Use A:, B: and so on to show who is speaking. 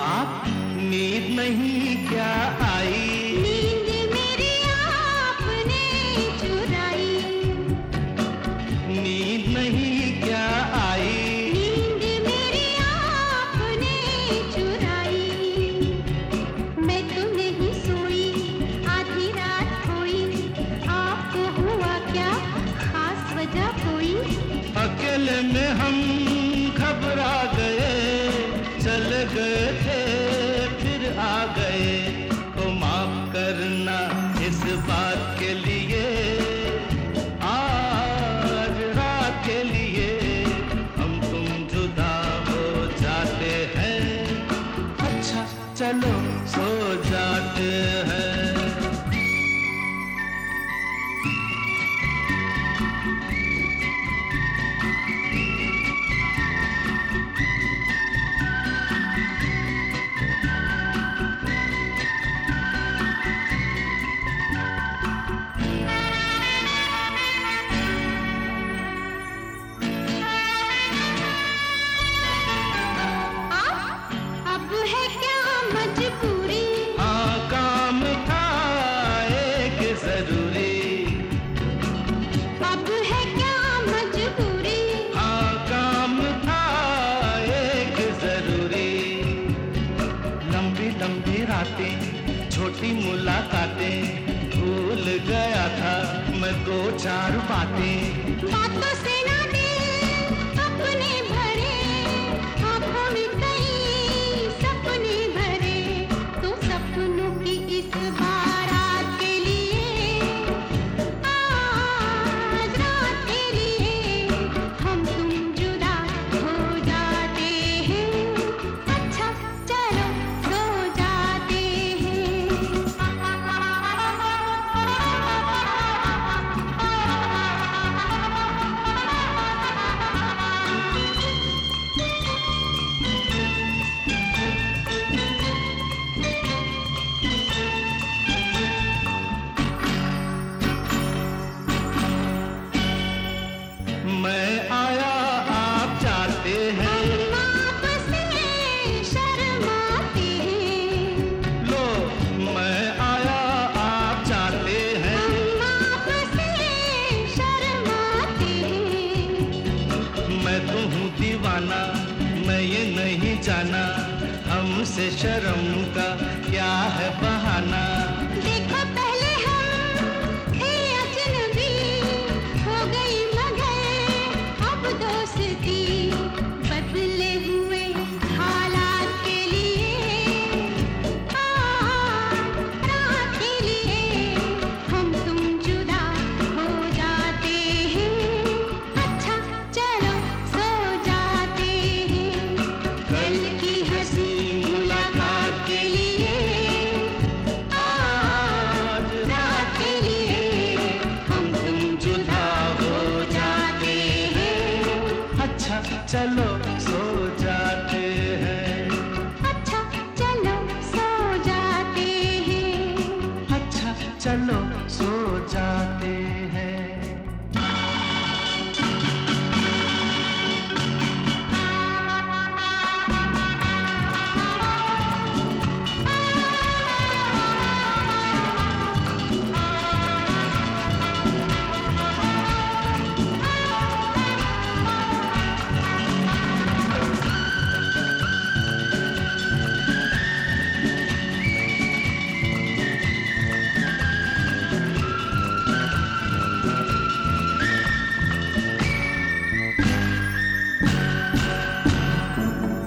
A: आप नींद नहीं क्या आई?
B: नींद मेरी आपने चुराई।
A: नींद नहीं क्या आई?
B: नींद मेरी आपने चुराई। मैं तो नहीं सोई आधी रात खोई। आपको हुआ क्या खास वजह कोई?
A: अकेले में हम घबरा गए। गए थे, फिर आ गए। को माफ़ करना इस बात के लिए। आज रात के लिए हम तुम जुदा हो जाते हैं। अच्छा चलो। सी मुलाकातें। भूल गया था मैं दो चार बातें। जाना हमसे शर्म का क्या है बहाना?